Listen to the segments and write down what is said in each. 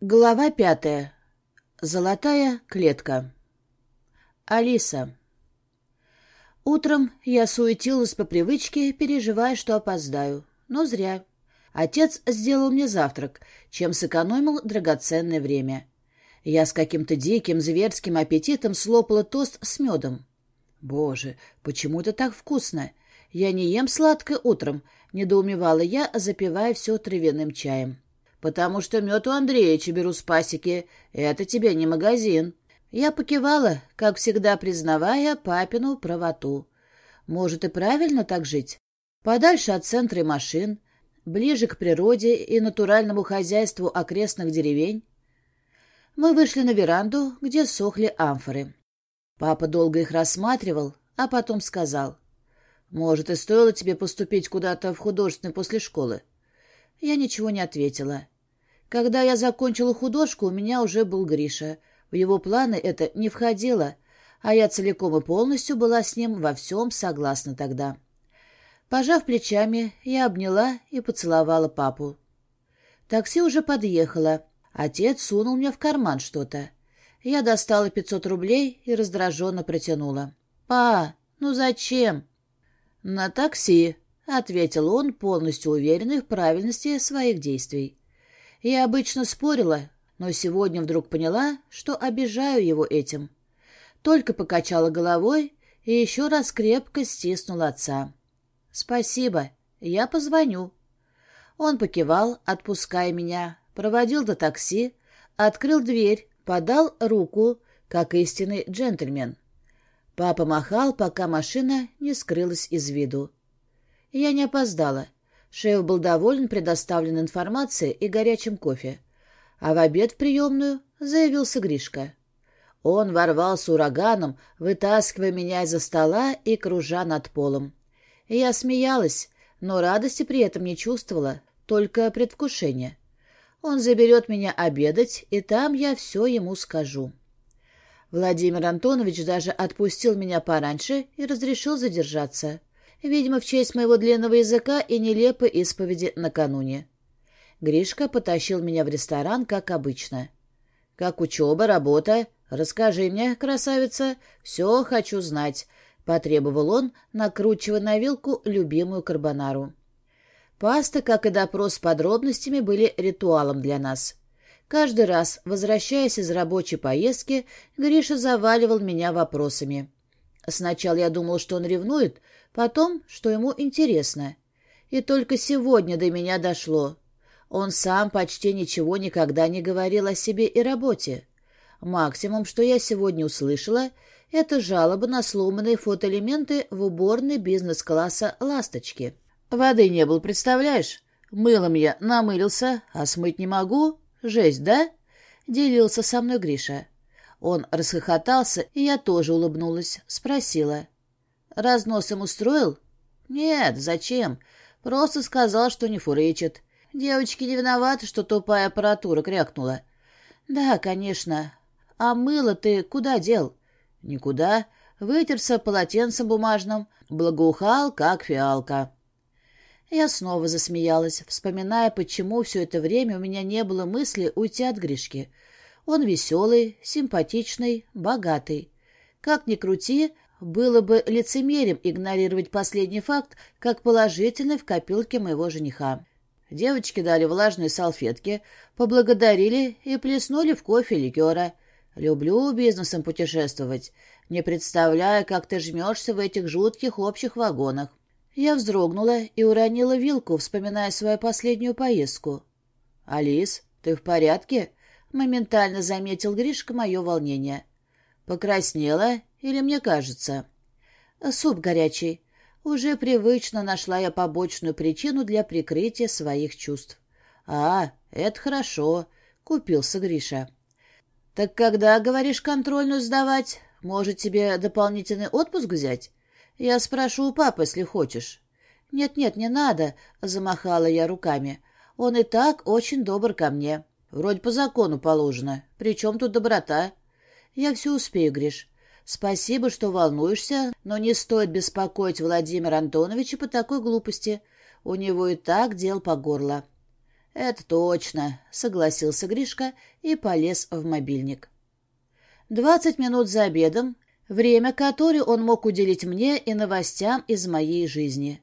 Глава пятая. Золотая клетка. Алиса. Утром я суетилась по привычке, переживая, что опоздаю. Но зря. Отец сделал мне завтрак, чем сэкономил драгоценное время. Я с каким-то диким, зверским аппетитом слопала тост с медом. Боже, почему это так вкусно? Я не ем сладкое утром, недоумевала я, запивая все травяным чаем потому что мед у Андреевича беру с пасеки. Это тебе не магазин». Я покивала, как всегда признавая папину правоту. Может, и правильно так жить? Подальше от центра машин, ближе к природе и натуральному хозяйству окрестных деревень. Мы вышли на веранду, где сохли амфоры. Папа долго их рассматривал, а потом сказал. «Может, и стоило тебе поступить куда-то в художественный после школы?» Я ничего не ответила. Когда я закончила художку, у меня уже был Гриша. В его планы это не входило, а я целиком и полностью была с ним во всем согласна тогда. Пожав плечами, я обняла и поцеловала папу. Такси уже подъехало. Отец сунул мне в карман что-то. Я достала пятьсот рублей и раздраженно протянула. «Па, ну зачем?» «На такси», — ответил он, полностью уверенный в правильности своих действий. Я обычно спорила, но сегодня вдруг поняла, что обижаю его этим. Только покачала головой и еще раз крепко стиснула отца. «Спасибо, я позвоню». Он покивал, отпуская меня, проводил до такси, открыл дверь, подал руку, как истинный джентльмен. Папа махал, пока машина не скрылась из виду. Я не опоздала. Шеф был доволен предоставленной информацией и горячим кофе. А в обед в приемную заявился Гришка. Он ворвался ураганом, вытаскивая меня из-за стола и кружа над полом. Я смеялась, но радости при этом не чувствовала, только предвкушение. Он заберет меня обедать, и там я все ему скажу. Владимир Антонович даже отпустил меня пораньше и разрешил задержаться видимо, в честь моего длинного языка и нелепой исповеди накануне. Гришка потащил меня в ресторан, как обычно. «Как учеба, работа? Расскажи мне, красавица, все хочу знать», — потребовал он, накручивая на вилку любимую карбонару. Паста, как и допрос с подробностями, были ритуалом для нас. Каждый раз, возвращаясь из рабочей поездки, Гриша заваливал меня вопросами. Сначала я думал, что он ревнует, потом, что ему интересно. И только сегодня до меня дошло. Он сам почти ничего никогда не говорил о себе и работе. Максимум, что я сегодня услышала, это жалобы на сломанные фотоэлементы в уборной бизнес-класса «Ласточки». Воды не было, представляешь? Мылом я намылился, а смыть не могу. Жесть, да? Делился со мной Гриша. Он расхохотался, и я тоже улыбнулась, спросила. Разнос им устроил? Нет, зачем? Просто сказал, что не фурычит. Девочки не виноваты, что тупая аппаратура крякнула. Да, конечно. А мыло ты куда дел? Никуда. Вытерся полотенцем бумажным. Благоухал, как фиалка. Я снова засмеялась, вспоминая, почему все это время у меня не было мысли уйти от Гришки. Он веселый, симпатичный, богатый. Как ни крути, было бы лицемерием игнорировать последний факт как положительный в копилке моего жениха. Девочки дали влажные салфетки, поблагодарили и плеснули в кофе ликера. Люблю бизнесом путешествовать, не представляя, как ты жмешься в этих жутких общих вагонах. Я вздрогнула и уронила вилку, вспоминая свою последнюю поездку. «Алис, ты в порядке?» — моментально заметил Гришка мое волнение. Покраснела или мне кажется? Суп горячий. Уже привычно нашла я побочную причину для прикрытия своих чувств. А, это хорошо, купился Гриша. Так когда, говоришь, контрольную сдавать? Может, тебе дополнительный отпуск взять? Я спрошу у папы, если хочешь. Нет-нет, не надо, замахала я руками. Он и так очень добр ко мне. Вроде по закону положено. Причем тут доброта? Я все успею, Гриш. Спасибо, что волнуешься, но не стоит беспокоить Владимира Антоновича по такой глупости. У него и так дел по горло. «Это точно», — согласился Гришка и полез в мобильник. Двадцать минут за обедом, время, которое он мог уделить мне и новостям из моей жизни,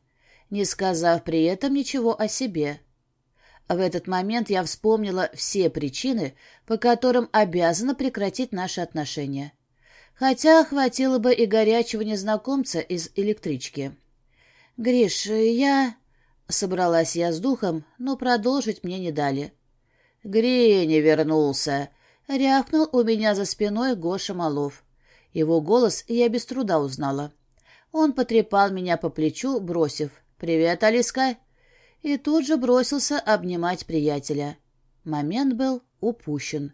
не сказав при этом ничего о себе. В этот момент я вспомнила все причины, по которым обязана прекратить наши отношения. Хотя хватило бы и горячего незнакомца из электрички. «Гриш, я...» — собралась я с духом, но продолжить мне не дали. «Гриня вернулся!» — рявкнул у меня за спиной Гоша Малов. Его голос я без труда узнала. Он потрепал меня по плечу, бросив «Привет, Алиска!» и тут же бросился обнимать приятеля. Момент был упущен.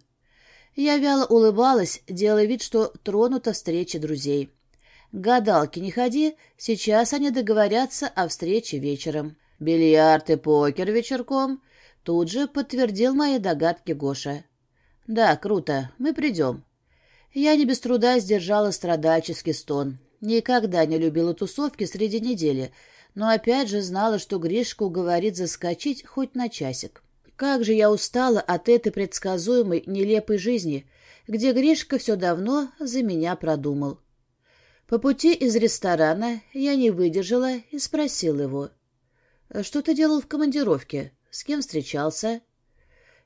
Я вяло улыбалась, делая вид, что тронута встреча друзей. Гадалки не ходи, сейчас они договорятся о встрече вечером. Бильярд и покер вечерком. Тут же подтвердил мои догадки Гоша. Да, круто, мы придем. Я не без труда сдержала страдальческий стон. Никогда не любила тусовки среди недели, но опять же знала, что Гришка уговорит заскочить хоть на часик. Как же я устала от этой предсказуемой, нелепой жизни, где Гришка все давно за меня продумал. По пути из ресторана я не выдержала и спросила его. «Что ты делал в командировке? С кем встречался?»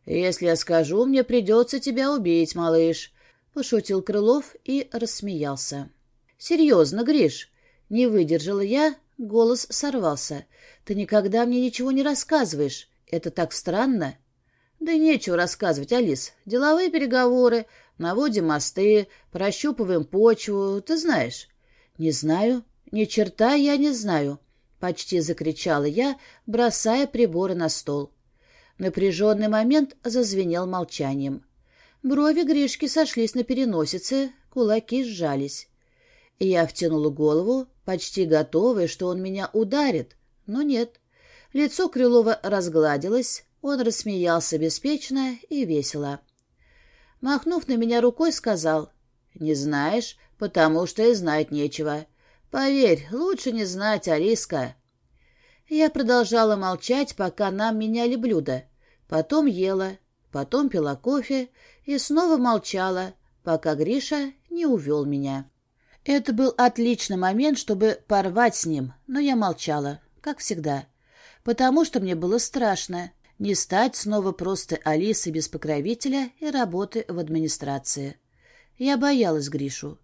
«Если я скажу, мне придется тебя убить, малыш», — пошутил Крылов и рассмеялся. «Серьезно, Гриш?» Не выдержала я, голос сорвался. «Ты никогда мне ничего не рассказываешь. Это так странно». «Да нечего рассказывать, Алис. Деловые переговоры, наводим мосты, прощупываем почву, ты знаешь». «Не знаю. Ни черта я не знаю», — почти закричала я, бросая приборы на стол. Напряженный момент зазвенел молчанием. Брови Гришки сошлись на переносице, кулаки сжались. Я втянула голову, почти готовая, что он меня ударит, но нет. Лицо Крылова разгладилось, он рассмеялся беспечно и весело. Махнув на меня рукой, сказал, «Не знаешь, потому что и знать нечего. Поверь, лучше не знать, Ариска». Я продолжала молчать, пока нам меняли блюда. Потом ела, потом пила кофе и снова молчала, пока Гриша не увел меня. Это был отличный момент, чтобы порвать с ним, но я молчала, как всегда, потому что мне было страшно не стать снова просто Алисой без покровителя и работы в администрации. Я боялась Гришу,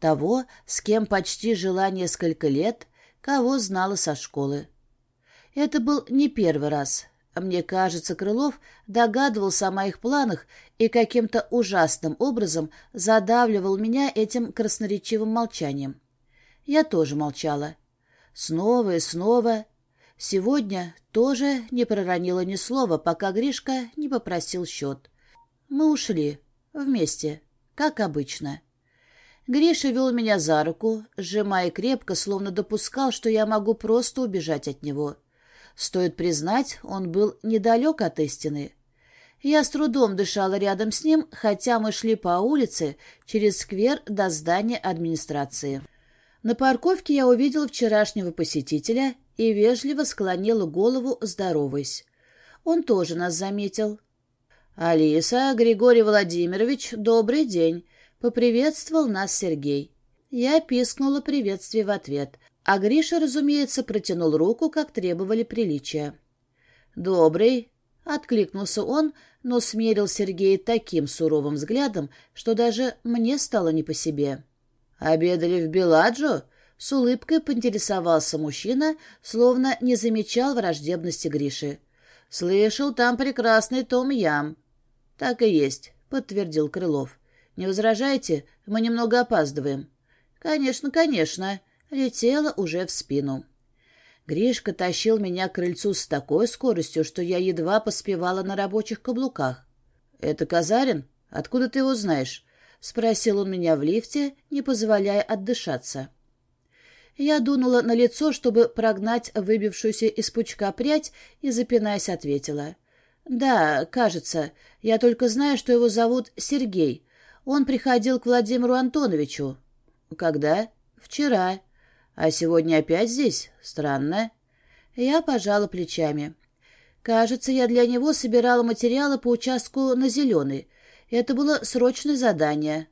того, с кем почти жила несколько лет, кого знала со школы. Это был не первый раз. Мне кажется, Крылов догадывался о моих планах и каким-то ужасным образом задавливал меня этим красноречивым молчанием. Я тоже молчала. Снова и снова. Сегодня тоже не проронила ни слова, пока Гришка не попросил счет. Мы ушли. Вместе. Как обычно. Гриша вел меня за руку, сжимая крепко, словно допускал, что я могу просто убежать от него. Стоит признать, он был недалек от истины. Я с трудом дышала рядом с ним, хотя мы шли по улице через сквер до здания администрации. На парковке я увидела вчерашнего посетителя и вежливо склонила голову, здороваясь. Он тоже нас заметил. «Алиса, Григорий Владимирович, добрый день!» — поприветствовал нас Сергей. Я пискнула приветствие в ответ, а Гриша, разумеется, протянул руку, как требовали приличия. «Добрый», — откликнулся он, но смерил Сергея таким суровым взглядом, что даже мне стало не по себе. «Обедали в Беладжо?» — с улыбкой поинтересовался мужчина, словно не замечал враждебности Гриши. «Слышал, там прекрасный том-ям». «Так и есть», — подтвердил Крылов. «Не возражаете? Мы немного опаздываем». «Конечно, конечно», летела уже в спину. Гришка тащил меня к крыльцу с такой скоростью, что я едва поспевала на рабочих каблуках. «Это Казарин? Откуда ты его знаешь?» — спросил он меня в лифте, не позволяя отдышаться. Я дунула на лицо, чтобы прогнать выбившуюся из пучка прядь, и, запинаясь, ответила. «Да, кажется. Я только знаю, что его зовут Сергей. Он приходил к Владимиру Антоновичу». «Когда?» «Вчера». А сегодня опять здесь? Странно. Я пожала плечами. Кажется, я для него собирала материалы по участку на Зеленый. Это было срочное задание.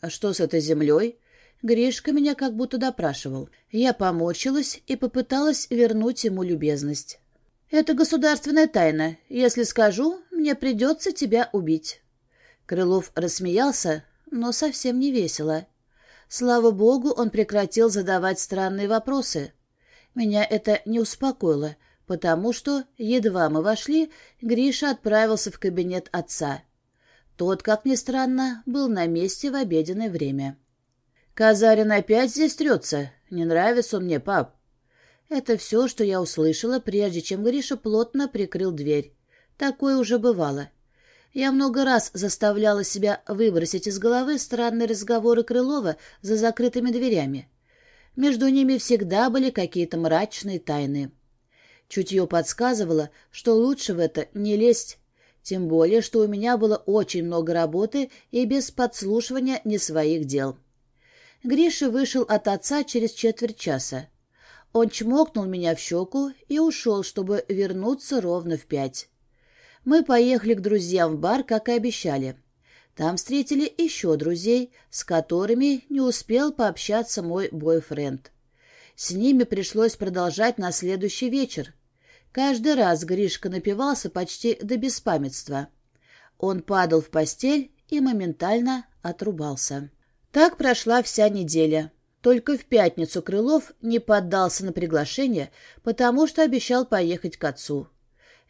А что с этой землей? Гришка меня как будто допрашивал. Я поморщилась и попыталась вернуть ему любезность. «Это государственная тайна. Если скажу, мне придется тебя убить». Крылов рассмеялся, но совсем не весело. Слава богу, он прекратил задавать странные вопросы. Меня это не успокоило, потому что, едва мы вошли, Гриша отправился в кабинет отца. Тот, как ни странно, был на месте в обеденное время. «Казарин опять здесь трется. Не нравится он мне, пап». Это все, что я услышала, прежде чем Гриша плотно прикрыл дверь. Такое уже бывало. Я много раз заставляла себя выбросить из головы странные разговоры Крылова за закрытыми дверями. Между ними всегда были какие-то мрачные тайны. Чутье подсказывало, что лучше в это не лезть, тем более, что у меня было очень много работы и без подслушивания не своих дел. Гриша вышел от отца через четверть часа. Он чмокнул меня в щеку и ушел, чтобы вернуться ровно в пять. Мы поехали к друзьям в бар, как и обещали. Там встретили еще друзей, с которыми не успел пообщаться мой бойфренд. С ними пришлось продолжать на следующий вечер. Каждый раз Гришка напивался почти до беспамятства. Он падал в постель и моментально отрубался. Так прошла вся неделя. Только в пятницу Крылов не поддался на приглашение, потому что обещал поехать к отцу.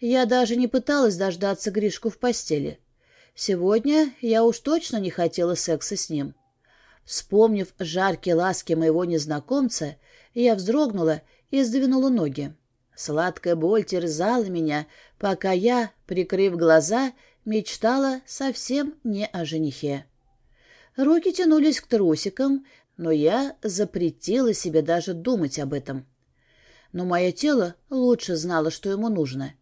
Я даже не пыталась дождаться Гришку в постели. Сегодня я уж точно не хотела секса с ним. Вспомнив жаркие ласки моего незнакомца, я вздрогнула и сдвинула ноги. Сладкая боль терзала меня, пока я, прикрыв глаза, мечтала совсем не о женихе. Руки тянулись к трусикам, но я запретила себе даже думать об этом. Но мое тело лучше знало, что ему нужно.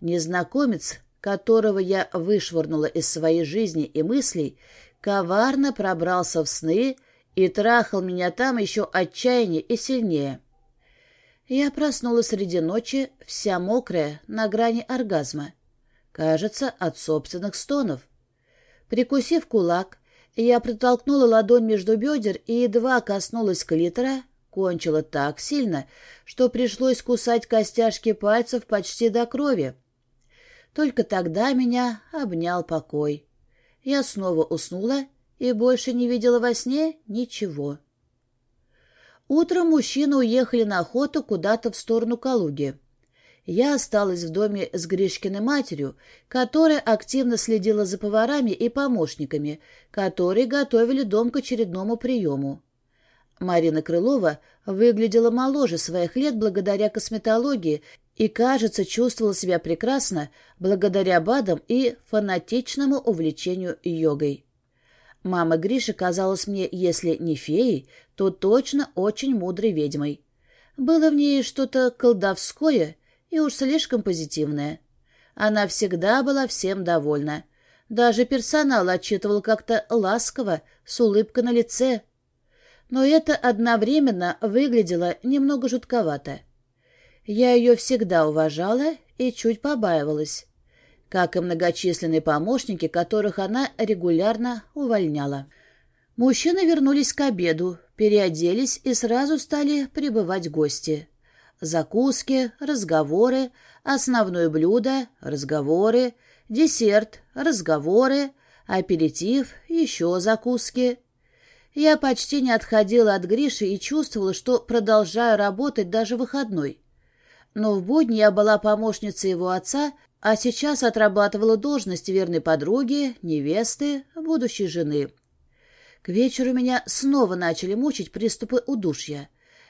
Незнакомец, которого я вышвырнула из своей жизни и мыслей, коварно пробрался в сны и трахал меня там еще отчаяннее и сильнее. Я проснулась среди ночи, вся мокрая, на грани оргазма. Кажется, от собственных стонов. Прикусив кулак, я протолкнула ладонь между бедер и едва коснулась клитора, кончила так сильно, что пришлось кусать костяшки пальцев почти до крови. Только тогда меня обнял покой. Я снова уснула и больше не видела во сне ничего. Утром мужчины уехали на охоту куда-то в сторону Калуги. Я осталась в доме с Гришкиной матерью, которая активно следила за поварами и помощниками, которые готовили дом к очередному приему. Марина Крылова выглядела моложе своих лет благодаря косметологии и, кажется, чувствовала себя прекрасно благодаря БАДам и фанатичному увлечению йогой. Мама Гриши казалась мне, если не феей, то точно очень мудрой ведьмой. Было в ней что-то колдовское и уж слишком позитивное. Она всегда была всем довольна. Даже персонал отчитывал как-то ласково, с улыбкой на лице. Но это одновременно выглядело немного жутковато. Я ее всегда уважала и чуть побаивалась, как и многочисленные помощники, которых она регулярно увольняла. Мужчины вернулись к обеду, переоделись и сразу стали прибывать гости. Закуски, разговоры, основное блюдо, разговоры, десерт, разговоры, аперитив, еще закуски. Я почти не отходила от Гриши и чувствовала, что продолжаю работать даже выходной но в будни я была помощницей его отца, а сейчас отрабатывала должность верной подруги, невесты, будущей жены. К вечеру меня снова начали мучить приступы удушья.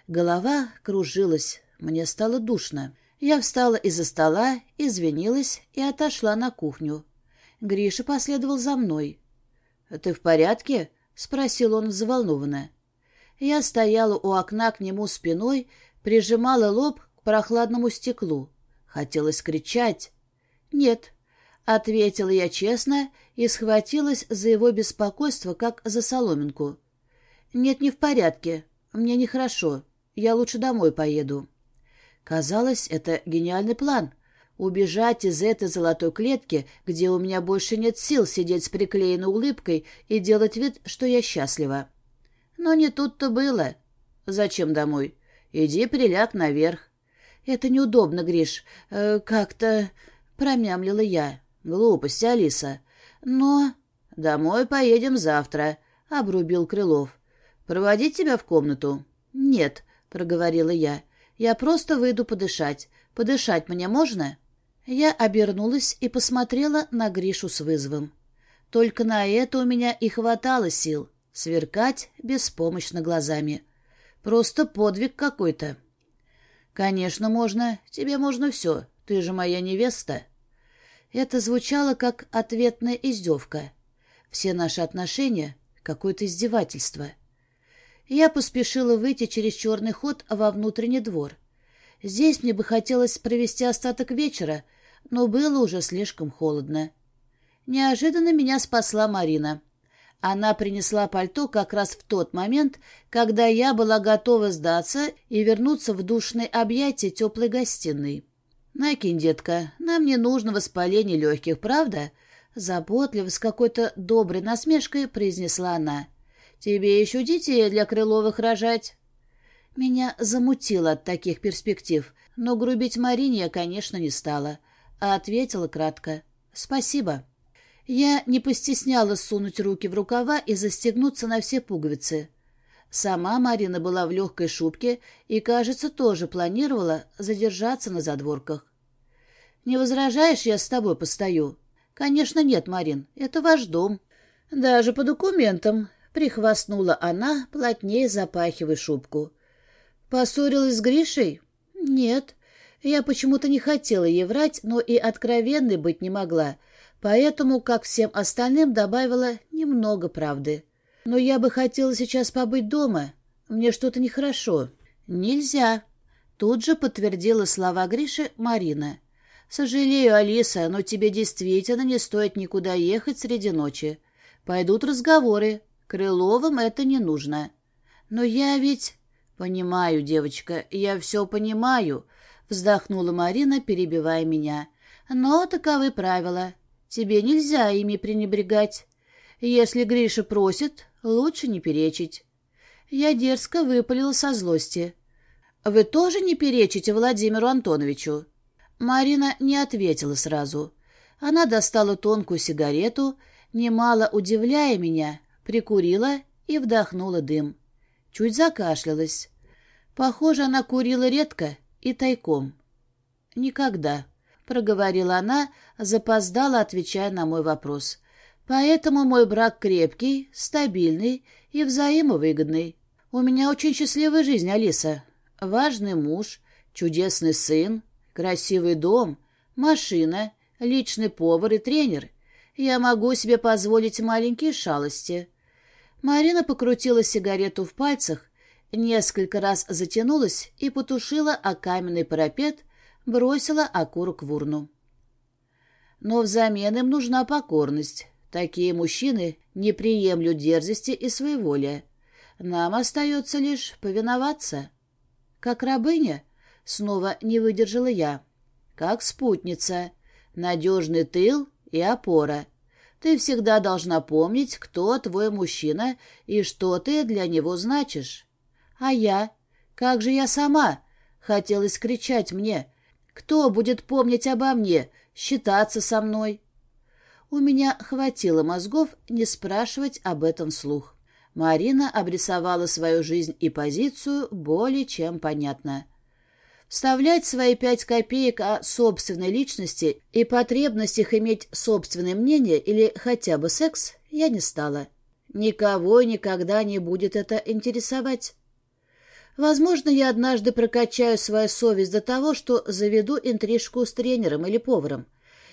Голова кружилась, мне стало душно. Я встала из-за стола, извинилась и отошла на кухню. Гриша последовал за мной. «Ты в порядке?» — спросил он взволнованно. Я стояла у окна к нему спиной, прижимала лоб к прохладному стеклу. Хотелось кричать. «Нет», — ответила я честно и схватилась за его беспокойство, как за соломинку. «Нет, не в порядке. Мне нехорошо. Я лучше домой поеду». Казалось, это гениальный план. убежать из этой золотой клетки, где у меня больше нет сил сидеть с приклеенной улыбкой и делать вид, что я счастлива. Но не тут-то было. Зачем домой? Иди приляг наверх. Это неудобно, Гриш. Э, как-то... Промямлила я. Глупость, Алиса. Но... Домой поедем завтра, обрубил Крылов. Проводить тебя в комнату? Нет, проговорила я. Я просто выйду подышать. Подышать мне можно? Я обернулась и посмотрела на Гришу с вызовом. Только на это у меня и хватало сил сверкать беспомощно глазами. Просто подвиг какой-то. «Конечно, можно. Тебе можно все. Ты же моя невеста». Это звучало как ответная издевка. Все наши отношения — какое-то издевательство. Я поспешила выйти через черный ход во внутренний двор. Здесь мне бы хотелось провести остаток вечера, но было уже слишком холодно. Неожиданно меня спасла Марина. Она принесла пальто как раз в тот момент, когда я была готова сдаться и вернуться в душное объятие теплой гостиной. «Накинь, детка, нам не нужно воспаление легких, правда?» Заботливо, с какой-то доброй насмешкой произнесла она. «Тебе еще детей для Крыловых рожать?» Меня замутило от таких перспектив, но грубить Марине я, конечно, не стала, а ответила кратко. «Спасибо». Я не постеснялась сунуть руки в рукава и застегнуться на все пуговицы. Сама Марина была в легкой шубке и, кажется, тоже планировала задержаться на задворках. «Не возражаешь, я с тобой постою?» «Конечно нет, Марин, это ваш дом». «Даже по документам», — прихвастнула она, плотнее запахивая шубку. «Поссорилась с Гришей?» «Нет. Я почему-то не хотела ей врать, но и откровенной быть не могла, Поэтому, как всем остальным, добавила немного правды. «Но я бы хотела сейчас побыть дома. Мне что-то нехорошо». «Нельзя», — тут же подтвердила слова Гриши Марина. «Сожалею, Алиса, но тебе действительно не стоит никуда ехать среди ночи. Пойдут разговоры. Крыловым это не нужно». «Но я ведь...» «Понимаю, девочка, я все понимаю», — вздохнула Марина, перебивая меня. «Но таковы правила. Тебе нельзя ими пренебрегать. Если Гриша просит, лучше не перечить. Я дерзко выпалила со злости. «Вы тоже не перечите Владимиру Антоновичу?» Марина не ответила сразу. Она достала тонкую сигарету, немало удивляя меня, прикурила и вдохнула дым. Чуть закашлялась. Похоже, она курила редко и тайком. Никогда проговорила она, запоздала, отвечая на мой вопрос. Поэтому мой брак крепкий, стабильный и взаимовыгодный. У меня очень счастливая жизнь, Алиса. Важный муж, чудесный сын, красивый дом, машина, личный повар и тренер. Я могу себе позволить маленькие шалости. Марина покрутила сигарету в пальцах, несколько раз затянулась и потушила о каменный парапет, бросила окурок в урну. Но взамен им нужна покорность. Такие мужчины не приемлют дерзости и своеволия. Нам остается лишь повиноваться. Как рабыня, снова не выдержала я. Как спутница, надежный тыл и опора. Ты всегда должна помнить, кто твой мужчина и что ты для него значишь. А я? Как же я сама? Хотелось кричать мне, кто будет помнить обо мне, считаться со мной? У меня хватило мозгов не спрашивать об этом вслух. Марина обрисовала свою жизнь и позицию более чем понятно. Вставлять свои пять копеек о собственной личности и потребностях иметь собственное мнение или хотя бы секс я не стала. Никого никогда не будет это интересовать. Возможно, я однажды прокачаю свою совесть до того, что заведу интрижку с тренером или поваром.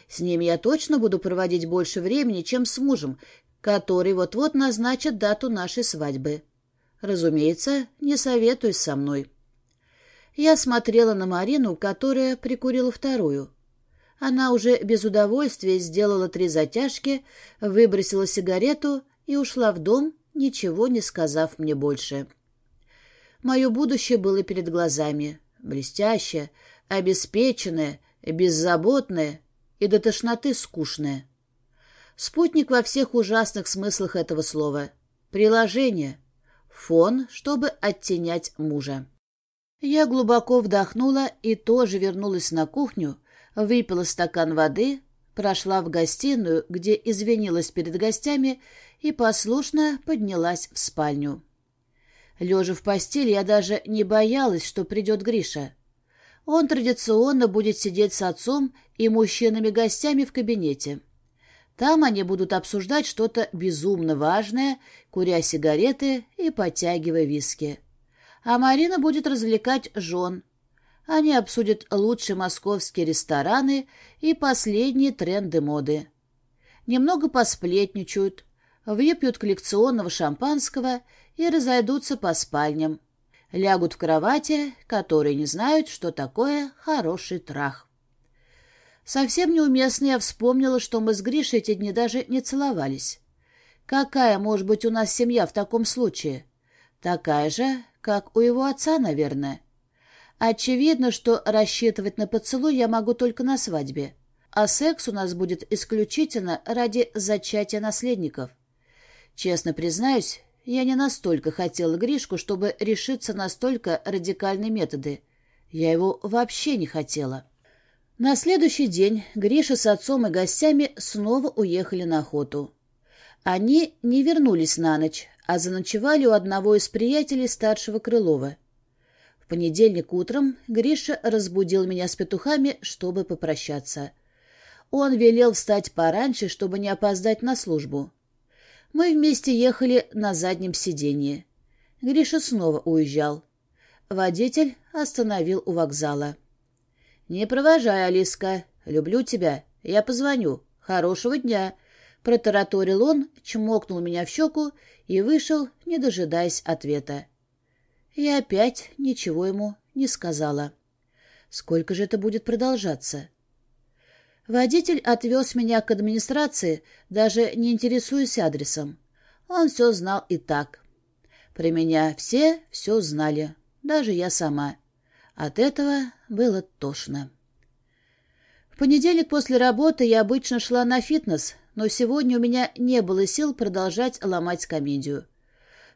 С ним я точно буду проводить больше времени, чем с мужем, который вот-вот назначит дату нашей свадьбы. Разумеется, не советуюсь со мной. Я смотрела на Марину, которая прикурила вторую. Она уже без удовольствия сделала три затяжки, выбросила сигарету и ушла в дом, ничего не сказав мне больше. Мое будущее было перед глазами. Блестящее, обеспеченное, беззаботное и до тошноты скучное. Спутник во всех ужасных смыслах этого слова. Приложение. Фон, чтобы оттенять мужа. Я глубоко вдохнула и тоже вернулась на кухню, выпила стакан воды, прошла в гостиную, где извинилась перед гостями, и послушно поднялась в спальню. Лежа в постели, я даже не боялась, что придет Гриша. Он традиционно будет сидеть с отцом и мужчинами-гостями в кабинете. Там они будут обсуждать что-то безумно важное, куря сигареты и подтягивая виски. А Марина будет развлекать жен. Они обсудят лучшие московские рестораны и последние тренды моды. Немного посплетничают, выпьют коллекционного шампанского и разойдутся по спальням. Лягут в кровати, которые не знают, что такое хороший трах. Совсем неуместно я вспомнила, что мы с Гришей эти дни даже не целовались. Какая может быть у нас семья в таком случае? Такая же, как у его отца, наверное. Очевидно, что рассчитывать на поцелуй я могу только на свадьбе, а секс у нас будет исключительно ради зачатия наследников. Честно признаюсь, я не настолько хотела Гришку, чтобы решиться на столько радикальные методы. Я его вообще не хотела. На следующий день Гриша с отцом и гостями снова уехали на охоту. Они не вернулись на ночь, а заночевали у одного из приятелей старшего Крылова. В понедельник утром Гриша разбудил меня с петухами, чтобы попрощаться. Он велел встать пораньше, чтобы не опоздать на службу. Мы вместе ехали на заднем сиденье. Гриша снова уезжал. Водитель остановил у вокзала. «Не провожай, Алиска. Люблю тебя. Я позвоню. Хорошего дня!» Протараторил он, чмокнул меня в щеку и вышел, не дожидаясь ответа. Я опять ничего ему не сказала. Сколько же это будет продолжаться? Водитель отвез меня к администрации, даже не интересуясь адресом. Он все знал и так. Про меня все все знали, даже я сама. От этого было тошно. В понедельник после работы я обычно шла на фитнес, но сегодня у меня не было сил продолжать ломать комедию.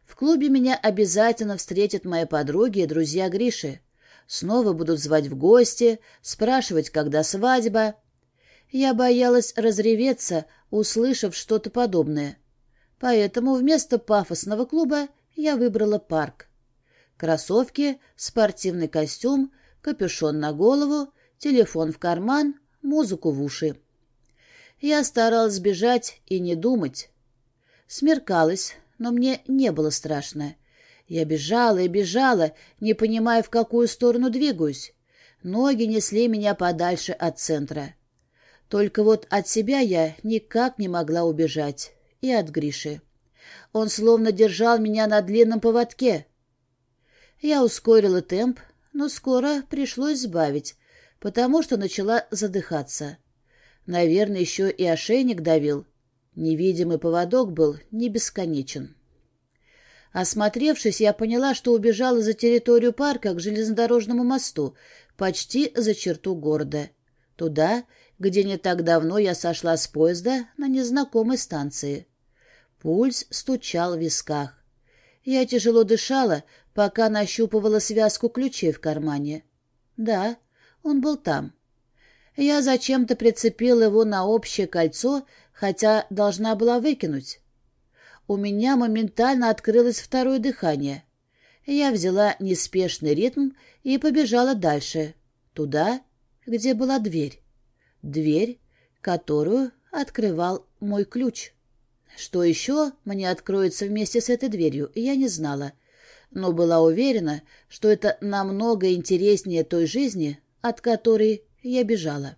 В клубе меня обязательно встретят мои подруги и друзья Гриши. Снова будут звать в гости, спрашивать, когда свадьба — я боялась разреветься, услышав что-то подобное. Поэтому вместо пафосного клуба я выбрала парк. Кроссовки, спортивный костюм, капюшон на голову, телефон в карман, музыку в уши. Я старалась бежать и не думать. Смеркалось, но мне не было страшно. Я бежала и бежала, не понимая, в какую сторону двигаюсь. Ноги несли меня подальше от центра. Только вот от себя я никак не могла убежать. И от Гриши. Он словно держал меня на длинном поводке. Я ускорила темп, но скоро пришлось сбавить, потому что начала задыхаться. Наверное, еще и ошейник давил. Невидимый поводок был не бесконечен. Осмотревшись, я поняла, что убежала за территорию парка к железнодорожному мосту, почти за черту города. Туда, где не так давно я сошла с поезда на незнакомой станции. Пульс стучал в висках. Я тяжело дышала, пока нащупывала связку ключей в кармане. Да, он был там. Я зачем-то прицепила его на общее кольцо, хотя должна была выкинуть. У меня моментально открылось второе дыхание. Я взяла неспешный ритм и побежала дальше, туда, где была дверь. Дверь, которую открывал мой ключ. Что еще мне откроется вместе с этой дверью, я не знала, но была уверена, что это намного интереснее той жизни, от которой я бежала.